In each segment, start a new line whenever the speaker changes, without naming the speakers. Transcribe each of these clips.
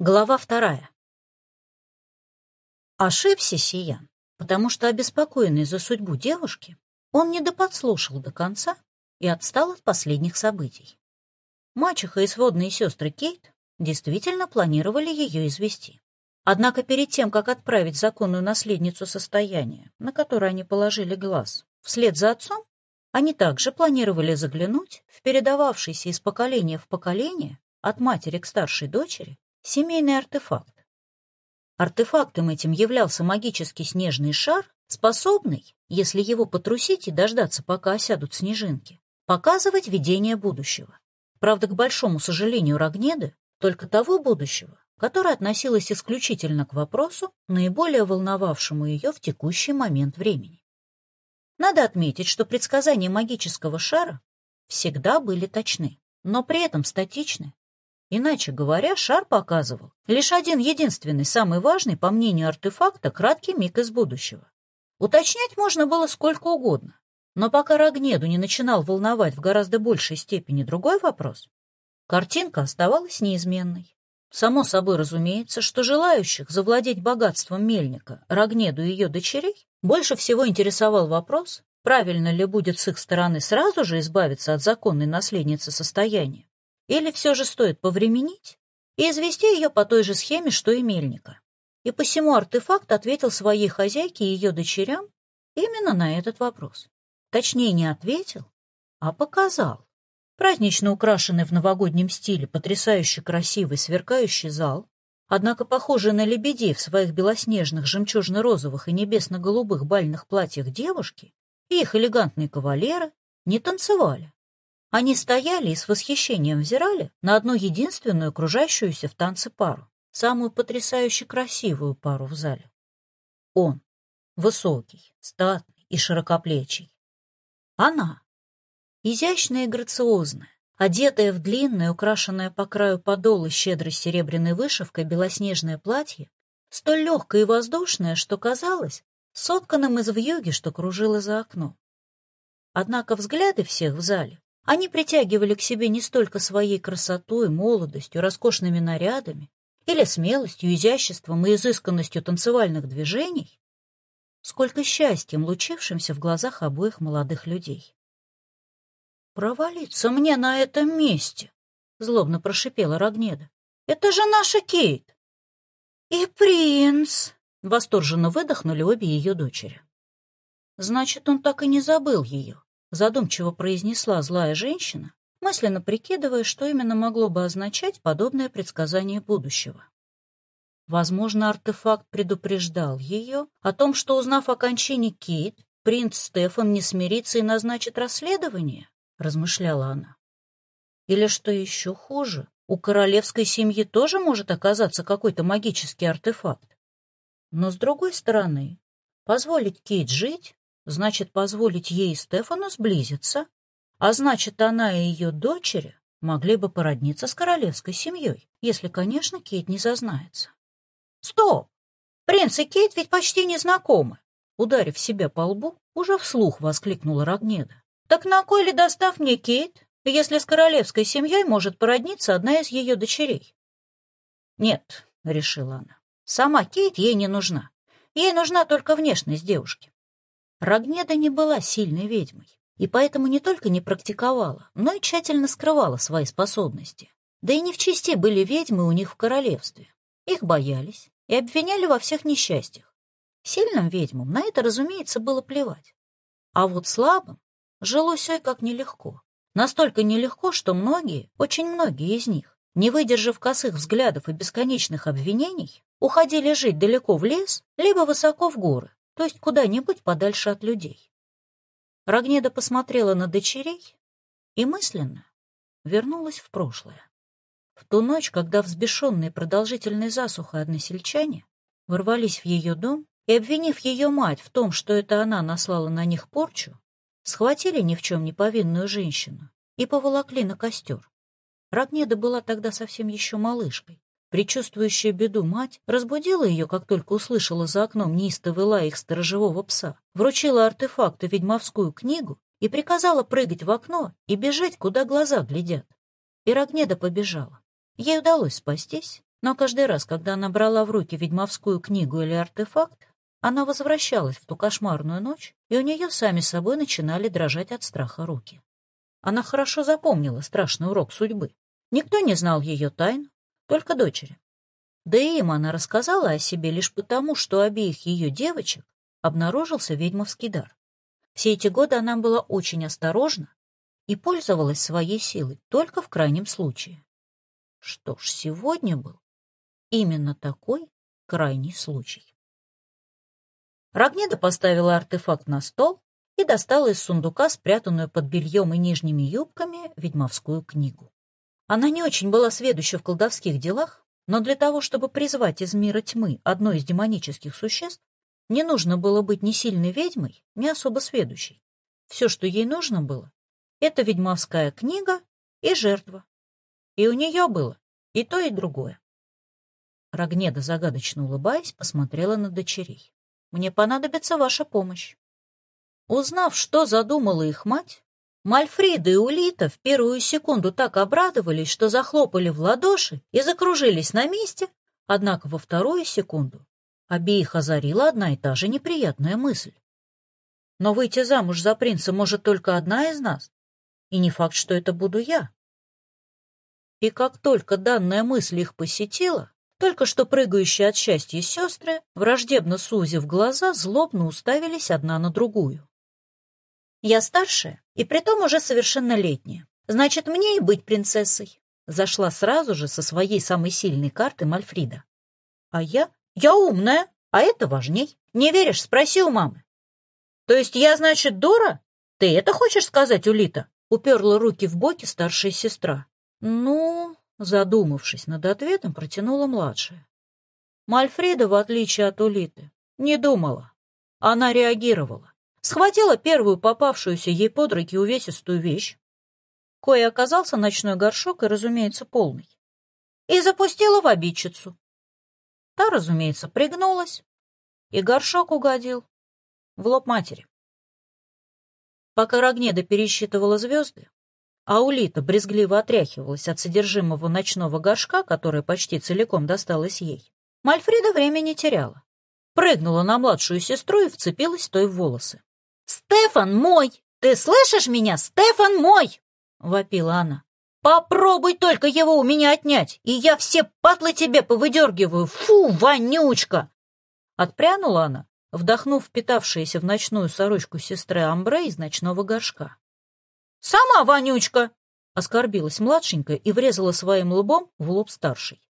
Глава вторая. Ошибся Сиян, потому что, обеспокоенный за судьбу девушки, он не доподслушал до конца и отстал от последних событий. Мачеха и сводные сестры Кейт действительно планировали ее извести. Однако перед тем, как отправить законную наследницу состояния, на которое они положили глаз, вслед за отцом, они также планировали заглянуть в передававшийся из поколения в поколение от матери к старшей дочери семейный артефакт. Артефактом этим являлся магический снежный шар, способный, если его потрусить и дождаться, пока осядут снежинки, показывать видение будущего. Правда, к большому сожалению Рогнеды, только того будущего, которое относилось исключительно к вопросу, наиболее волновавшему ее в текущий момент времени. Надо отметить, что предсказания магического шара всегда были точны, но при этом статичны Иначе говоря, шар показывал лишь один единственный, самый важный, по мнению артефакта, краткий миг из будущего. Уточнять можно было сколько угодно, но пока Рогнеду не начинал волновать в гораздо большей степени другой вопрос, картинка оставалась неизменной. Само собой разумеется, что желающих завладеть богатством мельника, Рогнеду и ее дочерей больше всего интересовал вопрос, правильно ли будет с их стороны сразу же избавиться от законной наследницы состояния, или все же стоит повременить и извести ее по той же схеме, что и мельника? И посему артефакт ответил своей хозяйке и ее дочерям именно на этот вопрос. Точнее, не ответил, а показал. Празднично украшенный в новогоднем стиле, потрясающе красивый, сверкающий зал, однако похожий на лебедей в своих белоснежных, жемчужно-розовых и небесно-голубых бальных платьях девушки и их элегантные кавалеры не танцевали, они стояли и с восхищением взирали на одну единственную окружающуюся в танце пару, самую потрясающе красивую пару в зале. Он, высокий, статный и широкоплечий. Она, изящная и грациозная, одетая в длинное, украшенное по краю подола щедрой серебряной вышивкой белоснежное платье, столь легкое и воздушное, что казалось сотканным из вьюги, что кружило за окном. Однако взгляды всех в зале они притягивали к себе не столько своей красотой, молодостью, роскошными нарядами или смелостью, изяществом и изысканностью танцевальных движений, сколько счастьем, лучившимся в глазах обоих молодых людей. «Провалиться мне на этом месте!» — злобно прошипела Рогнеда. «Это же наша Кейт!» «И принц!» — восторженно выдохнули обе ее дочери. Значит, он так и не забыл ее задумчиво произнесла злая женщина, мысленно прикидывая, что именно могло бы означать подобное предсказание будущего. Возможно, артефакт предупреждал ее о том, что, узнав о кончине Кит, принц Стефан не смирится и назначит расследование, размышляла она. Или что еще хуже, у королевской семьи тоже может оказаться какой-то магический артефакт. Но, с другой стороны, позволить Кейт жить значит позволить ей и Стефану сблизиться, а значит, она и ее дочери могли бы породниться с королевской семьей, если, конечно, Кейт не зазнается. «Стоп! Принц и Кейт ведь почти не знакомы!» Ударив себя по лбу, уже вслух воскликнула Рогнеда. «Так на кой ли достав мне Кейт, если с королевской семьей может породниться одна из ее дочерей?» «Нет», — решила она, — «сама Кейт ей не нужна. Ей нужна только внешность девушки. Рогнеда не была сильной ведьмой, и поэтому не только не практиковала, но и тщательно скрывала свои способности. Да и не в чести были ведьмы у них в королевстве. Их боялись и обвиняли во всех несчастьях. Сильным ведьмам на это, разумеется, было плевать. А вот слабым жилось ой как нелегко. Настолько нелегко, что многие, очень многие из них, не выдержав косых взглядов и бесконечных обвинений, уходили жить далеко в лес, либо высоко в горы, то есть куда-нибудь подальше от людей. Рогнеда посмотрела на дочерей и мысленно вернулась в прошлое. В ту ночь, когда взбешенные продолжительной засухой односельчане ворвались в ее дом и, обвинив ее мать в том, что это она наслала на них порчу, схватили ни в чем не повинную женщину и поволокли на костер. Рогнеда была тогда совсем еще малышкой, Причувствующая беду мать разбудила ее, как только услышала за окном неистовый их сторожевого пса, вручила артефакту ведьмовскую книгу и приказала прыгать в окно и бежать, куда глаза глядят. И Рогнеда побежала. Ей удалось спастись, Но каждый раз, когда она брала в руки ведьмовскую книгу или артефакт, она возвращалась в ту кошмарную ночь, и у нее сами собой начинали дрожать от страха руки. Она хорошо запомнила страшный урок судьбы. Никто не знал ее тайн, только дочери. Да и им она рассказала о себе лишь потому, что обеих ее девочек обнаружился ведьмовский дар. Все эти годы она была очень осторожна и пользовалась своей силой только в крайнем случае. Что ж, сегодня был именно такой крайний случай. Рогнеда поставила артефакт на стол и достала из сундука, спрятанную под бельем и нижними юбками, ведьмовскую книгу. Она не очень была сведуща в колдовских делах, но для того, чтобы призвать из мира тьмы одно из демонических существ, не нужно было быть ни сильной ведьмой, ни особо сведущей. Все, что ей нужно было, это ведьмовская книга и жертва. И у нее было и то, и другое. Рогнеда, загадочно улыбаясь, посмотрела на дочерей. «Мне понадобится ваша помощь». Узнав, что задумала их мать, Мальфрида и Улита в первую секунду так обрадовались, что захлопали в ладоши и закружились на месте, однако во вторую секунду обеих озарила одна и та же неприятная мысль. Но выйти замуж за принца может только одна из нас, и не факт, что это буду я. И как только данная мысль их посетила, только что прыгающие от счастья сестры, враждебно сузив глаза, злобно уставились одна на другую. Я старшая, и притом уже совершеннолетняя. Значит, мне и быть принцессой. Зашла сразу же со своей самой сильной карты Мальфрида. А я? Я умная, а это важней. Не веришь? Спроси у мамы. То есть я, значит, дура? Ты это хочешь сказать, Улита? Уперла руки в боки старшая сестра. Ну, задумавшись над ответом, протянула младшая. Мальфрида, в отличие от Улиты, не думала. Она реагировала схватила первую попавшуюся ей под руки увесистую вещь, кое оказался ночной горшок и, разумеется, полный, и запустила в обидчицу. Та, разумеется, пригнулась, и горшок угодил в лоб матери. Пока Рогнеда пересчитывала звезды, а Улита брезгливо отряхивалась от содержимого ночного горшка, которое почти целиком досталось ей, Мальфрида время не теряла. Прыгнула на младшую сестру и вцепилась той в волосы. «Стефан мой! Ты слышишь меня? Стефан мой!» — вопила она. «Попробуй только его у меня отнять, и я все патлы тебе повыдергиваю! Фу, вонючка!» Отпрянула она, вдохнув впитавшееся в ночную сорочку сестры Амбре из ночного горшка. «Сама вонючка!» — оскорбилась младшенькая и врезала своим лбом в лоб старшей.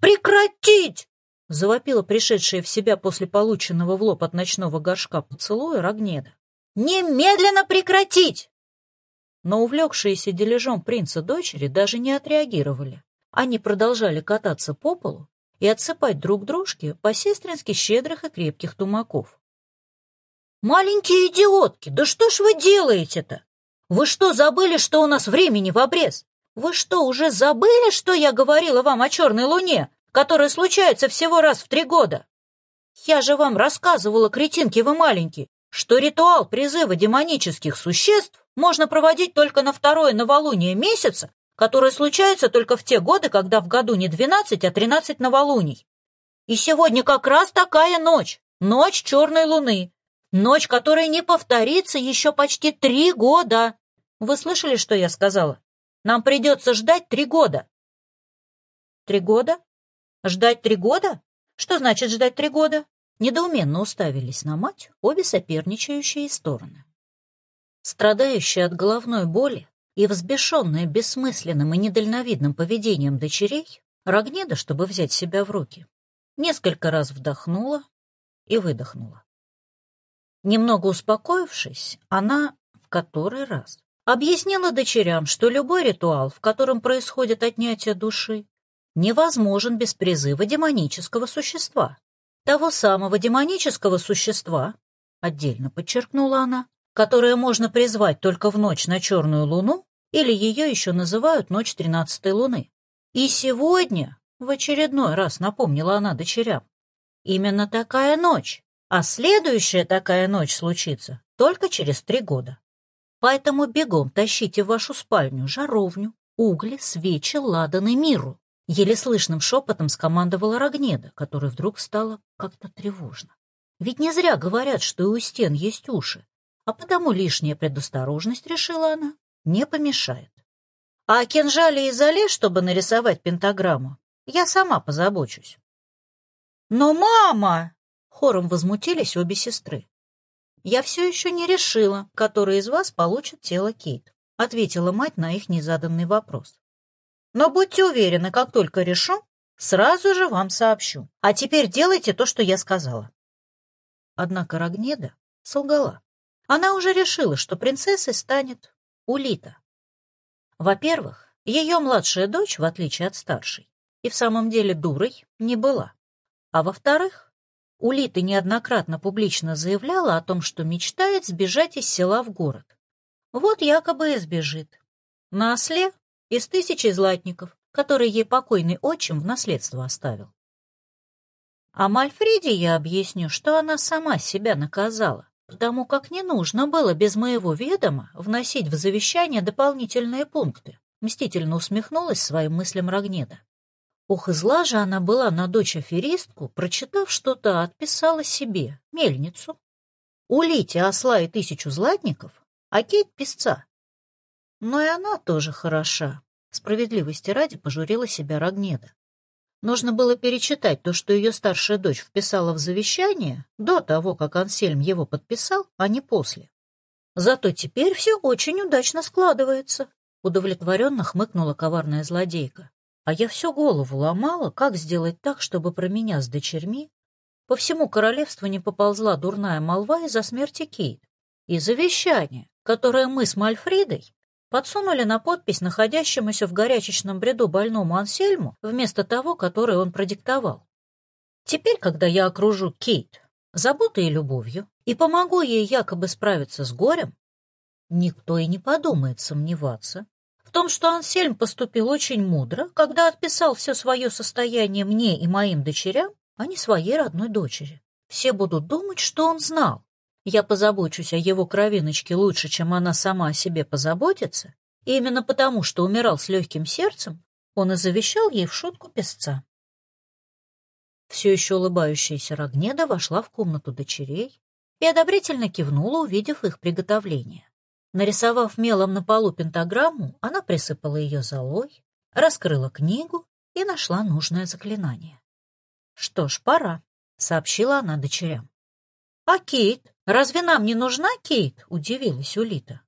«Прекратить!» — завопила пришедшая в себя после полученного в лоб от ночного горшка поцелуя Рогнеда. «Немедленно прекратить!» Но увлекшиеся дележом принца дочери даже не отреагировали. Они продолжали кататься по полу и отсыпать друг дружке по-сестрински щедрых и крепких тумаков. «Маленькие идиотки, да что ж вы делаете-то? Вы что, забыли, что у нас времени в обрез? Вы что, уже забыли, что я говорила вам о черной луне?» Которое случается всего раз в три года. Я же вам рассказывала, кретинки вы маленькие, что ритуал призыва демонических существ можно проводить только на второе новолуние месяца, которое случается только в те годы, когда в году не 12, а 13 новолуний. И сегодня как раз такая ночь, ночь черной луны, ночь, которая не повторится еще почти три года. Вы слышали, что я сказала? Нам придется ждать три года. Три года? Ждать три года? Что значит ждать три года? Недоуменно уставились на мать обе соперничающие стороны. Страдающая от головной боли и взбешенная бессмысленным и недальновидным поведением дочерей, Рогнеда, чтобы взять себя в руки, несколько раз вдохнула и выдохнула. Немного успокоившись, она в который раз объяснила дочерям, что любой ритуал, в котором происходит отнятие души, невозможен без призыва демонического существа. Того самого демонического существа, отдельно подчеркнула она, которое можно призвать только в ночь на черную луну, или ее еще называют ночь тринадцатой луны. И сегодня, в очередной раз напомнила она дочерям, именно такая ночь, а следующая такая ночь случится только через три года. Поэтому бегом тащите в вашу спальню жаровню, угли, свечи, ладан и миру Еле слышным шепотом скомандовала Рогнеда, которой вдруг стало как-то тревожно. Ведь не зря говорят, что и у стен есть уши, а потому лишняя предосторожность, решила она, не помешает. А о кинжале и зале, чтобы нарисовать пентаграмму, я сама позабочусь. «Но мама!» — хором возмутились обе сестры. «Я все еще не решила, который из вас получит тело Кейт», — ответила мать на их незаданный вопрос. «Но будьте уверены, как только решу, сразу же вам сообщу. А теперь делайте то, что я сказала». Однако Рогнеда солгала. Она уже решила, что принцессой станет Улита. Во-первых, ее младшая дочь, в отличие от старшей, и в самом деле дурой не была. А во-вторых, Улита неоднократно публично заявляла о том, что мечтает сбежать из села в город. Вот якобы и сбежит. На осле из тысячи златников, которые ей покойный отчим в наследство оставил. А Мальфреде я объясню, что она сама себя наказала, потому как не нужно было без моего ведома вносить в завещание дополнительные пункты. Мстительно усмехнулась своим мыслям Рогнеда. Ух, и зла же она была на дочь-аферистку, прочитав, что та отписала себе мельницу. Улите осла и тысячу златников, а Кейт — песца. Но и она тоже хороша. Справедливости ради пожурила себя Рогнеда. Нужно было перечитать то, что ее старшая дочь вписала в завещание, до того, как Ансельм его подписал, а не после. Зато теперь все очень удачно складывается, — удовлетворенно хмыкнула коварная злодейка. А я всю голову ломала, как сделать так, чтобы про меня с дочерьми по всему королевству не поползла дурная молва из-за смерти Кейт и завещание, которое мы с Мальфридой подсунули на подпись находящемуся в горячечном бреду больному Ансельму вместо того, который он продиктовал. Теперь, когда я окружу Кейт заботой и любовью и помогу ей якобы справиться с горем, никто и не подумает сомневаться, в том, что Ансельм поступил очень мудро, когда отписал все свое состояние мне и моим дочерям, а не своей родной дочери. Все будут думать, что он знал. Я позабочусь о его кровиночке лучше, чем она сама о себе позаботится, и именно потому, что умирал с легким сердцем, он и завещал ей в шутку песца. Все еще улыбающаяся Рогнеда вошла в комнату дочерей и одобрительно кивнула, увидев их приготовление. Нарисовав мелом на полу пентаграмму, она присыпала ее золой, раскрыла книгу и нашла нужное заклинание. «Что ж, пора», — сообщила она дочерям. «А Кейт? Разве нам не нужна Кейт?» — удивилась Улита.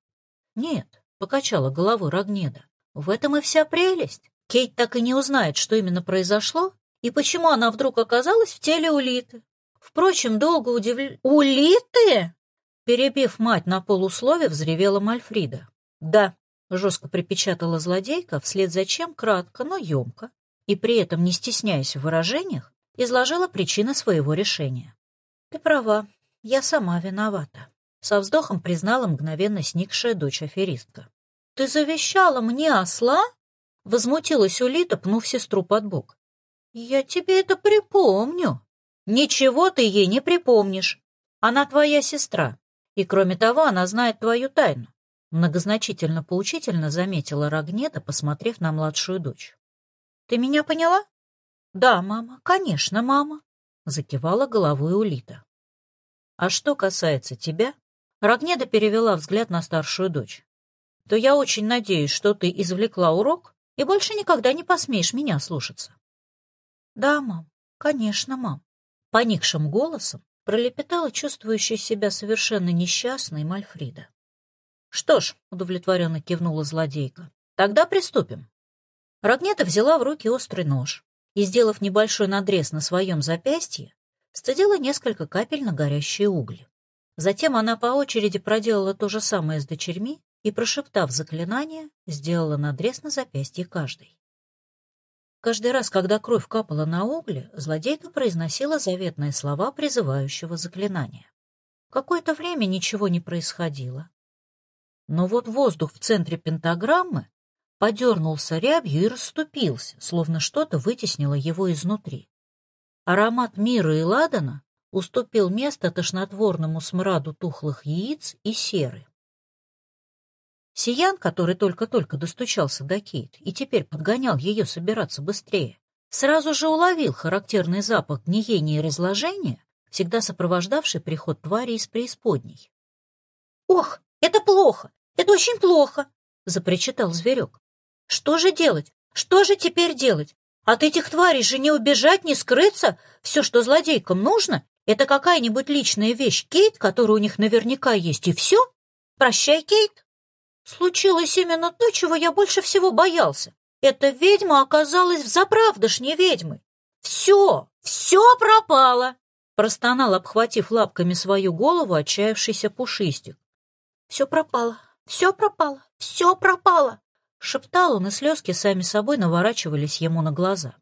«Нет», — покачала головой Рогнеда. «В этом и вся прелесть. Кейт так и не узнает, что именно произошло и почему она вдруг оказалась в теле Улиты. Впрочем, долго удивля... «Улиты?» Перебив мать на полуслове, взревела Мальфрида. «Да», — жестко припечатала злодейка, вслед за чем кратко, но емко, и при этом, не стесняясь в выражениях, изложила причины своего решения. «Ты права, я сама виновата», — со вздохом признала мгновенно сникшая дочь-аферистка. «Ты завещала мне осла?» — возмутилась Улита, пнув сестру под бок. «Я тебе это припомню». «Ничего ты ей не припомнишь. Она твоя сестра. И кроме того, она знает твою тайну. Многозначительно поучительно заметила Рогнеда, посмотрев на младшую дочь. Ты меня поняла? Да, мама, конечно, мама, закивала головой Улита. А что касается тебя, Рогнеда перевела взгляд на старшую дочь, то я очень надеюсь, что ты извлекла урок и больше никогда не посмеешь меня слушаться. Да, мам, конечно, мам. Поникшим голосом пролепетала чувствующая себя совершенно несчастной Мальфрида. «Что ж», — удовлетворенно кивнула злодейка, — «тогда приступим». Рогнета взяла в руки острый нож и, сделав небольшой надрез на своем запястье, стадила несколько капель на горящие угли. Затем она по очереди проделала то же самое с дочерьми и, прошептав заклинание, сделала надрез на запястье каждой. Каждый раз, когда кровь капала на угли, злодейка произносила заветные слова призывающего заклинания. Какое-то время ничего не происходило. Но вот воздух в центре пентаграммы подернулся рябью и расступился, словно что-то вытеснило его изнутри. Аромат мира и ладана уступил место тошнотворному смраду тухлых яиц и серы. Сиян, который только-только достучался до Кейт и теперь подгонял ее собираться быстрее, сразу же уловил характерный запах гниения и разложения, всегда сопровождавший приход твари из преисподней. «Ох, это плохо! Это очень плохо!» — запричитал зверек. «Что же делать? Что же теперь делать? От этих тварей же не убежать, не скрыться. Все, что злодейкам нужно, это какая-нибудь личная вещь Кейт, которая у них наверняка есть, и все. Прощай, Кейт!» Случилось именно то, чего я больше всего боялся. Эта ведьма оказалась взаправдошней ведьмой. Все, все пропало, простонал, обхватив лапками свою голову, отчаявшийся пушистик. Все пропало, все пропало, все пропало, шептал он, и слезки сами собой наворачивались ему на глаза.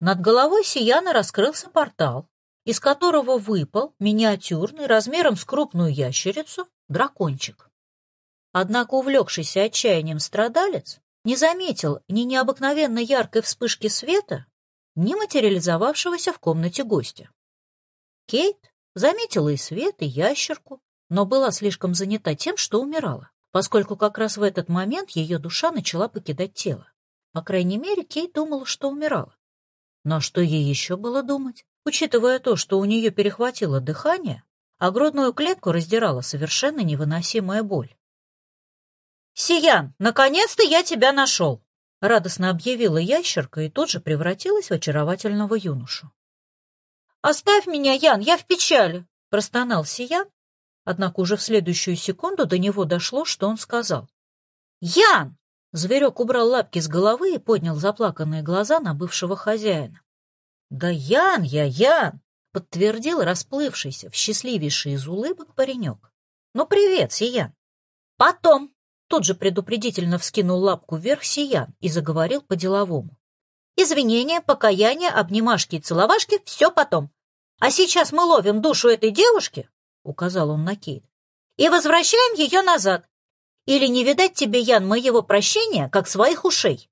Над головой Сияна раскрылся портал, из которого выпал миниатюрный, размером с крупную ящерицу, дракончик. Однако увлекшийся отчаянием страдалец не заметил ни необыкновенно яркой вспышки света, ни материализовавшегося в комнате гостя. Кейт заметила и свет, и ящерку, но была слишком занята тем, что умирала, поскольку как раз в этот момент ее душа начала покидать тело. По крайней мере, Кейт думала, что умирала. Но что ей еще было думать, учитывая то, что у нее перехватило дыхание, а грудную клетку раздирала совершенно невыносимая боль? «Сиян, наконец-то я тебя нашел!» — радостно объявила ящерка и тут же превратилась в очаровательного юношу. «Оставь меня, Ян, я в печали!» — простонал Сиян, однако уже в следующую секунду до него дошло, что он сказал. «Ян!» — зверек убрал лапки с головы и поднял заплаканные глаза на бывшего хозяина. «Да Ян я, Ян!» — подтвердил расплывшийся в счастливейший из улыбок паренек. «Ну, привет, Сиян!» «Потом!» Тут же предупредительно вскинул лапку вверх Сиян и заговорил по-деловому. «Извинения, покаяние, обнимашки и целовашки — все потом. А сейчас мы ловим душу этой девушки, — указал он на Кейт, — и возвращаем ее назад. Или не видать тебе, Ян, моего прощения, как своих ушей?»